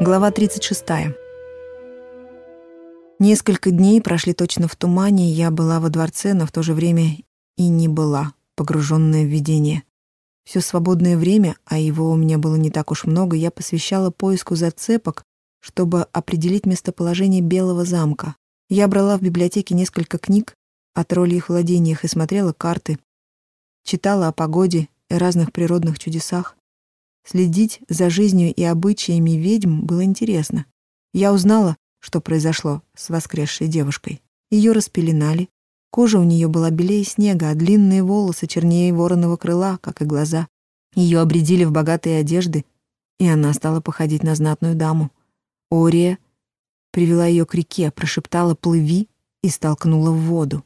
Глава 36. Несколько дней прошли точно в тумане, я была во дворце, но в то же время и не была, погруженная в видение. Все свободное время, а его у меня было не так уж много, я посвящала поиску зацепок, чтобы определить местоположение Белого замка. Я брала в библиотеке несколько книг о тролльих владениях и смотрела карты, читала о погоде и разных природных чудесах. Следить за жизнью и обычаями ведьм было интересно. Я узнала, что произошло с воскресшей девушкой. Ее распеленали, кожа у нее была белее снега, а длинные волосы чернее вороного крыла, как и глаза. Ее обредили в богатые одежды, и она стала походить на знатную даму. Ория привела ее к реке, прошептала «плыви» и столкнула в воду.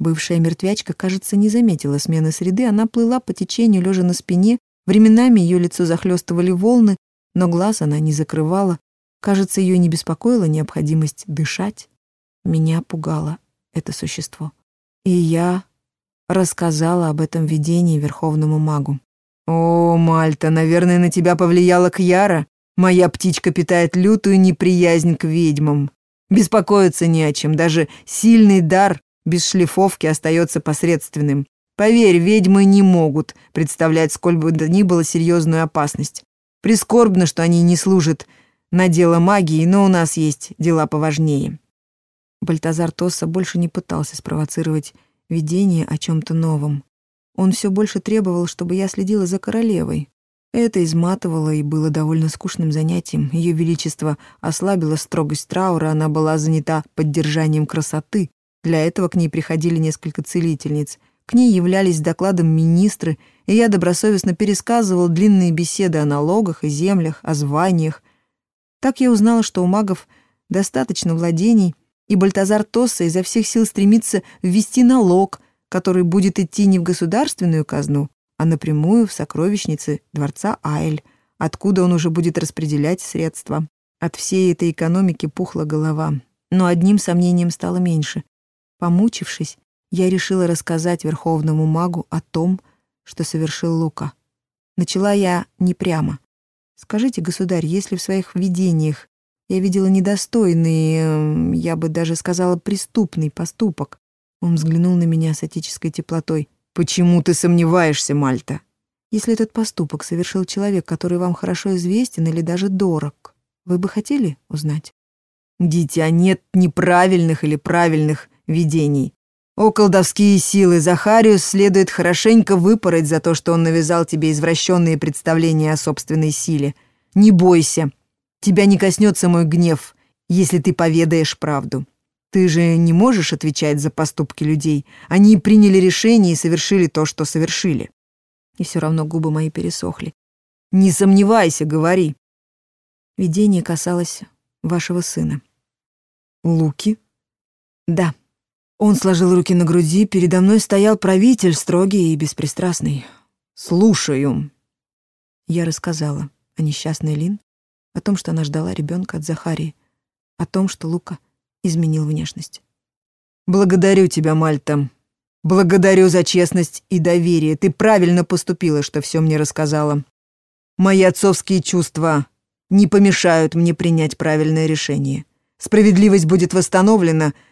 Бывшая мертвячка, кажется, не заметила смены среды, она плыла по течению, лежа на спине, Временами ее лицо захлестывали волны, но глаз она не закрывала. Кажется, ее не беспокоила необходимость дышать. Меня пугало это существо. И я рассказала об этом видении верховному магу. «О, Мальта, наверное, на тебя повлияла Кьяра. Моя птичка питает лютую неприязнь к ведьмам. Беспокоиться не о чем, даже сильный дар без шлифовки остается посредственным. Поверь, ведьмы не могут представлять сколь бы ни было серьезную опасность. Прискорбно, что они не служат на дело магии, но у нас есть дела поважнее». Бальтазар Тосса больше не пытался спровоцировать видение о чем-то новом. Он все больше требовал, чтобы я следила за королевой. Это изматывало и было довольно скучным занятием. Ее Величество ослабило строгость траура, она была занята поддержанием красоты. Для этого к ней приходили несколько целительниц. К ней являлись докладом министры, и я добросовестно пересказывал длинные беседы о налогах и землях, о званиях. Так я узнала, что у магов достаточно владений, и Бальтазар Тосса изо всех сил стремится ввести налог, который будет идти не в государственную казну, а напрямую в сокровищницы дворца Айль, откуда он уже будет распределять средства. От всей этой экономики пухла голова. Но одним сомнением стало меньше. Помучившись, я решила рассказать верховному магу о том, что совершил Лука. Начала я не прямо. «Скажите, государь, если в своих видениях я видела недостойный, эм, я бы даже сказала, преступный поступок?» Он взглянул на меня с отеческой теплотой. «Почему ты сомневаешься, Мальта?» «Если этот поступок совершил человек, который вам хорошо известен или даже дорог, вы бы хотели узнать?» «Дитя, нет неправильных или правильных видений. О, колдовские силы, Захариус следует хорошенько выпороть за то, что он навязал тебе извращенные представления о собственной силе. Не бойся, тебя не коснется мой гнев, если ты поведаешь правду. Ты же не можешь отвечать за поступки людей. Они приняли решение и совершили то, что совершили. И все равно губы мои пересохли. Не сомневайся, говори. Видение касалось вашего сына. Луки? Да. Он сложил руки на груди, передо мной стоял правитель, строгий и беспристрастный. «Слушаю». Я рассказала о несчастной Лин, о том, что она ждала ребенка от Захарии, о том, что Лука изменил внешность. «Благодарю тебя, Мальта. Благодарю за честность и доверие. Ты правильно поступила, что все мне рассказала. Мои отцовские чувства не помешают мне принять правильное решение. Справедливость будет восстановлена —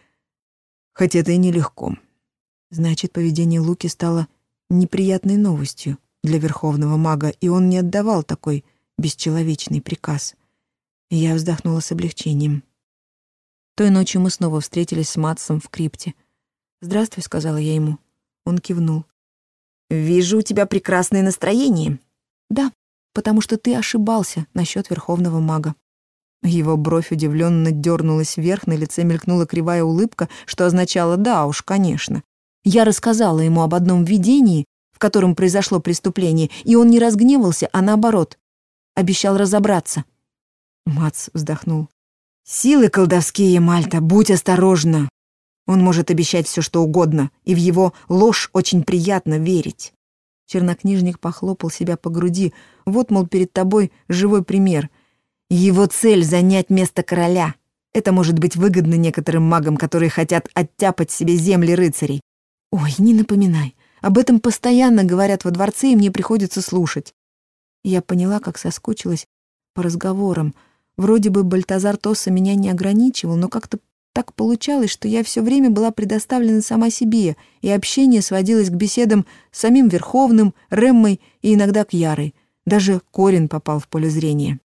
хоть это и нелегко. Значит, поведение Луки стало неприятной новостью для верховного мага, и он не отдавал такой бесчеловечный приказ. я вздохнула с облегчением. Той ночью мы снова встретились с Матсом в крипте. «Здравствуй», — сказала я ему. Он кивнул. «Вижу у тебя прекрасное настроение». «Да, потому что ты ошибался насчет верховного мага». Его бровь удивленно дернулась вверх, на лице мелькнула кривая улыбка, что означало «да уж, конечно». Я рассказала ему об одном видении, в котором произошло преступление, и он не разгневался, а наоборот, обещал разобраться. Мац вздохнул. «Силы колдовские, Мальта, будь осторожна. Он может обещать все, что угодно, и в его ложь очень приятно верить». Чернокнижник похлопал себя по груди. «Вот, мол, перед тобой живой пример. Его цель — занять место короля. Это может быть выгодно некоторым магам, которые хотят оттяпать себе земли рыцарей. Ой, не напоминай. Об этом постоянно говорят во дворце, и мне приходится слушать. Я поняла, как соскучилась по разговорам. Вроде бы Бальтазар Тосса меня не ограничивал, но как-то так получалось, что я все время была предоставлена сама себе, и общение сводилось к беседам с самим Верховным, Реммой и иногда к Ярой. Даже Корин попал в поле зрения.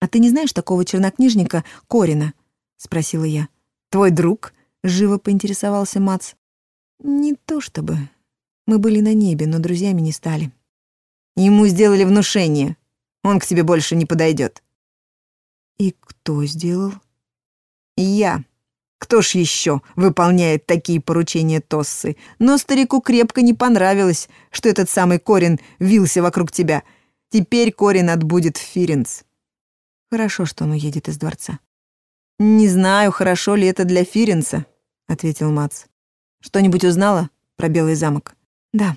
«А ты не знаешь такого чернокнижника Корина?» — спросила я. «Твой друг?» — живо поинтересовался Мац. «Не то чтобы. Мы были на небе, но друзьями не стали». «Ему сделали внушение. Он к тебе больше не подойдет. «И кто сделал?» «Я», кто ж еще выполняет такие поручения Тоссы? Но старику крепко не понравилось, что этот самый Корин вился вокруг тебя. Теперь Корин отбудет в Фиренц. Хорошо, что он уедет из дворца. «Не знаю, хорошо ли это для Фиренца», — ответил Мац. «Что-нибудь узнала про Белый замок?» «Да».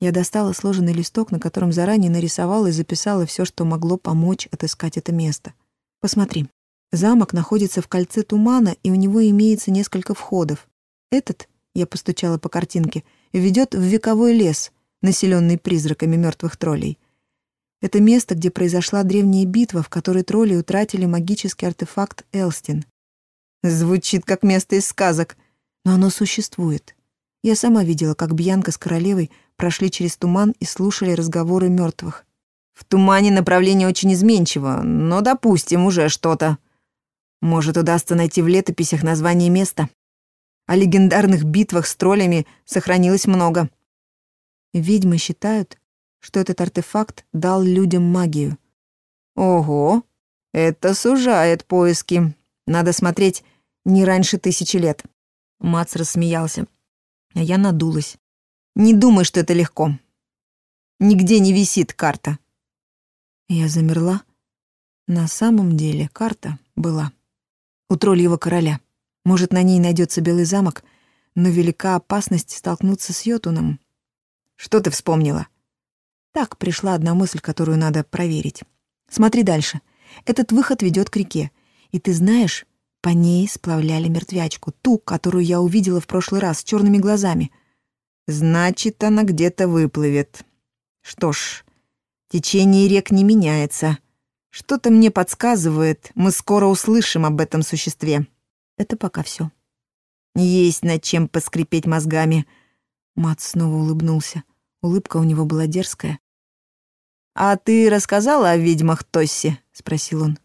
Я достала сложенный листок, на котором заранее нарисовала и записала все, что могло помочь отыскать это место. «Посмотри». Замок находится в кольце тумана, и у него имеется несколько входов. Этот, я постучала по картинке, ведет в вековой лес, населенный призраками мертвых троллей. Это место, где произошла древняя битва, в которой тролли утратили магический артефакт Элстин. Звучит как место из сказок, но оно существует. Я сама видела, как Бьянка с королевой прошли через туман и слушали разговоры мертвых. В тумане направление очень изменчиво, но, допустим, уже что-то. Может, удастся найти в летописях название места. О легендарных битвах с троллями сохранилось много. Ведьмы считают, что этот артефакт дал людям магию. Ого, это сужает поиски. Надо смотреть не раньше тысячи лет. Мац рассмеялся. А я надулась. Не думай, что это легко. Нигде не висит карта. Я замерла. На самом деле карта была у тролльего короля. Может, на ней найдется Белый замок, но велика опасность столкнуться с Йотуном. Что ты вспомнила? Так, пришла одна мысль, которую надо проверить. Смотри дальше. Этот выход ведет к реке. И ты знаешь, по ней сплавляли мертвячку, ту, которую я увидела в прошлый раз, с черными глазами. Значит, она где-то выплывет. Что ж, течение рек не меняется — что-то мне подсказывает, мы скоро услышим об этом существе. Это пока все. Есть над чем поскрипеть мозгами. Мат снова улыбнулся. Улыбка у него была дерзкая. «А ты рассказала о ведьмах Тосси?» — спросил он.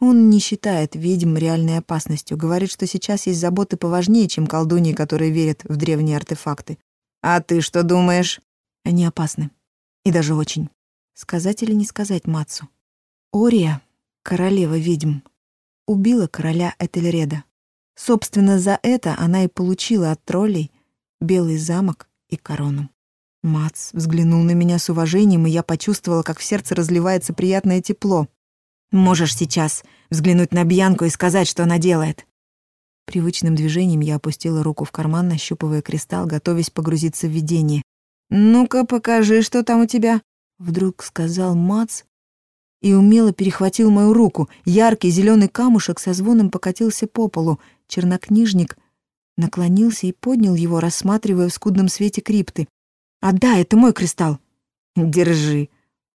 Он не считает ведьм реальной опасностью. Говорит, что сейчас есть заботы поважнее, чем колдуньи, которые верят в древние артефакты. «А ты что думаешь?» Они опасны. И даже очень. Сказать или не сказать Мацу? Ория, королева ведьм, убила короля Этельреда. Собственно, за это она и получила от троллей белый замок и корону. Мац взглянул на меня с уважением, и я почувствовала, как в сердце разливается приятное тепло. «Можешь сейчас взглянуть на Бьянку и сказать, что она делает». Привычным движением я опустила руку в карман, нащупывая кристалл, готовясь погрузиться в видение. «Ну-ка, покажи, что там у тебя», — вдруг сказал Мац, и умело перехватил мою руку. Яркий зеленый камушек со звоном покатился по полу. Чернокнижник наклонился и поднял его, рассматривая в скудном свете крипты. «А да, это мой кристалл!» «Держи!»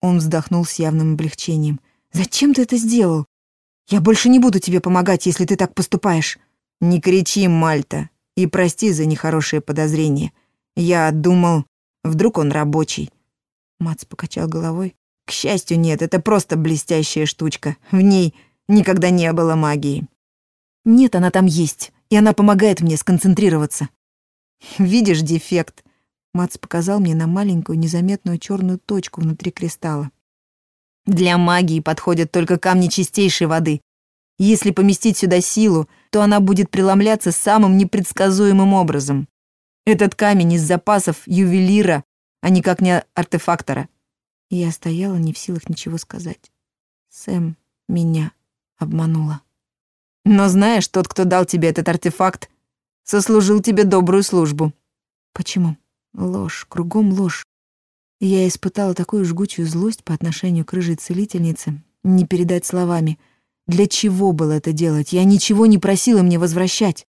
Он вздохнул с явным облегчением. «Зачем ты это сделал? Я больше не буду тебе помогать, если ты так поступаешь!» «Не кричи, Мальта, и прости за нехорошее подозрение. Я думал, вдруг он рабочий». Мац покачал головой. К счастью, нет, это просто блестящая штучка. В ней никогда не было магии. Нет, она там есть, и она помогает мне сконцентрироваться. Видишь дефект? Мац показал мне на маленькую незаметную черную точку внутри кристалла. Для магии подходят только камни чистейшей воды. Если поместить сюда силу, то она будет преломляться самым непредсказуемым образом. Этот камень из запасов ювелира, а никак не артефактора. Я стояла не в силах ничего сказать. Сэм меня обманула. Но знаешь, тот, кто дал тебе этот артефакт, сослужил тебе добрую службу. Почему? Ложь, кругом ложь. Я испытала такую жгучую злость по отношению к рыжей целительнице, не передать словами. Для чего было это делать? Я ничего не просила мне возвращать.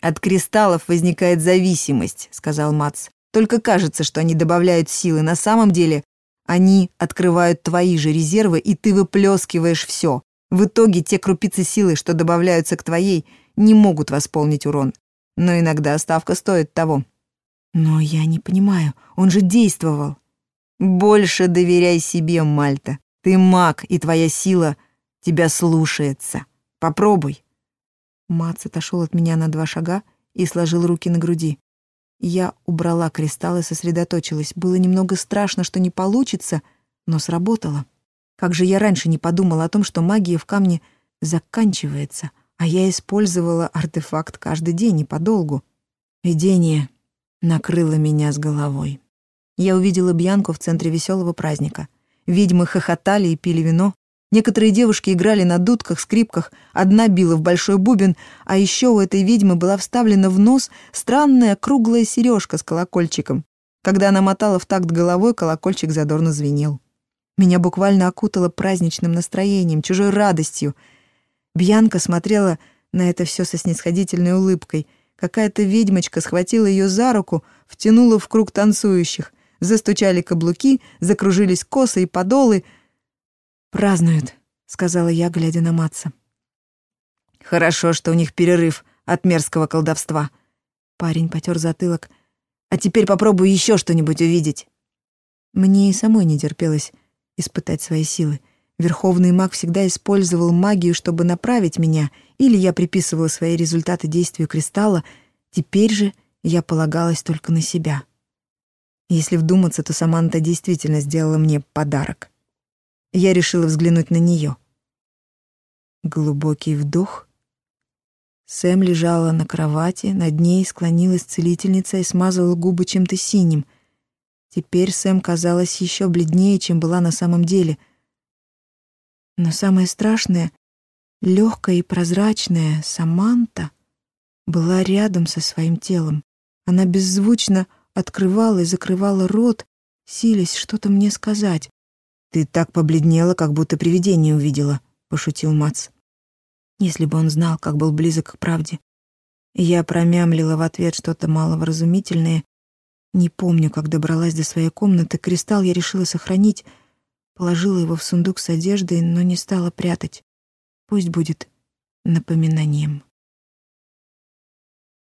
От кристаллов возникает зависимость, сказал Мац. Только кажется, что они добавляют силы. На самом деле они открывают твои же резервы, и ты выплескиваешь все. В итоге те крупицы силы, что добавляются к твоей, не могут восполнить урон. Но иногда ставка стоит того. Но я не понимаю, он же действовал. Больше доверяй себе, Мальта. Ты маг, и твоя сила тебя слушается. Попробуй. Мац отошел от меня на два шага и сложил руки на груди. Я убрала кристалл и сосредоточилась. Было немного страшно, что не получится, но сработало. Как же я раньше не подумала о том, что магия в камне заканчивается, а я использовала артефакт каждый день и подолгу. Видение накрыло меня с головой. Я увидела Бьянку в центре веселого праздника. Ведьмы хохотали и пили вино. Некоторые девушки играли на дудках, скрипках, одна била в большой бубен, а еще у этой ведьмы была вставлена в нос странная круглая сережка с колокольчиком. Когда она мотала в такт головой, колокольчик задорно звенел. Меня буквально окутало праздничным настроением, чужой радостью. Бьянка смотрела на это все со снисходительной улыбкой. Какая-то ведьмочка схватила ее за руку, втянула в круг танцующих. Застучали каблуки, закружились косы и подолы — «Празднуют», — сказала я, глядя на Матца. «Хорошо, что у них перерыв от мерзкого колдовства». Парень потер затылок. «А теперь попробую еще что-нибудь увидеть». Мне и самой не терпелось испытать свои силы. Верховный маг всегда использовал магию, чтобы направить меня, или я приписывала свои результаты действию кристалла, теперь же я полагалась только на себя. Если вдуматься, то Саманта действительно сделала мне подарок. Я решила взглянуть на нее. Глубокий вдох. Сэм лежала на кровати, над ней склонилась целительница и смазывала губы чем-то синим. Теперь Сэм казалась еще бледнее, чем была на самом деле. Но самое страшное, легкая и прозрачная Саманта была рядом со своим телом. Она беззвучно открывала и закрывала рот, силясь что-то мне сказать. «Ты так побледнела, как будто привидение увидела», — пошутил Мац. Если бы он знал, как был близок к правде. Я промямлила в ответ что-то маловразумительное. Не помню, как добралась до своей комнаты. Кристалл я решила сохранить, положила его в сундук с одеждой, но не стала прятать. Пусть будет напоминанием.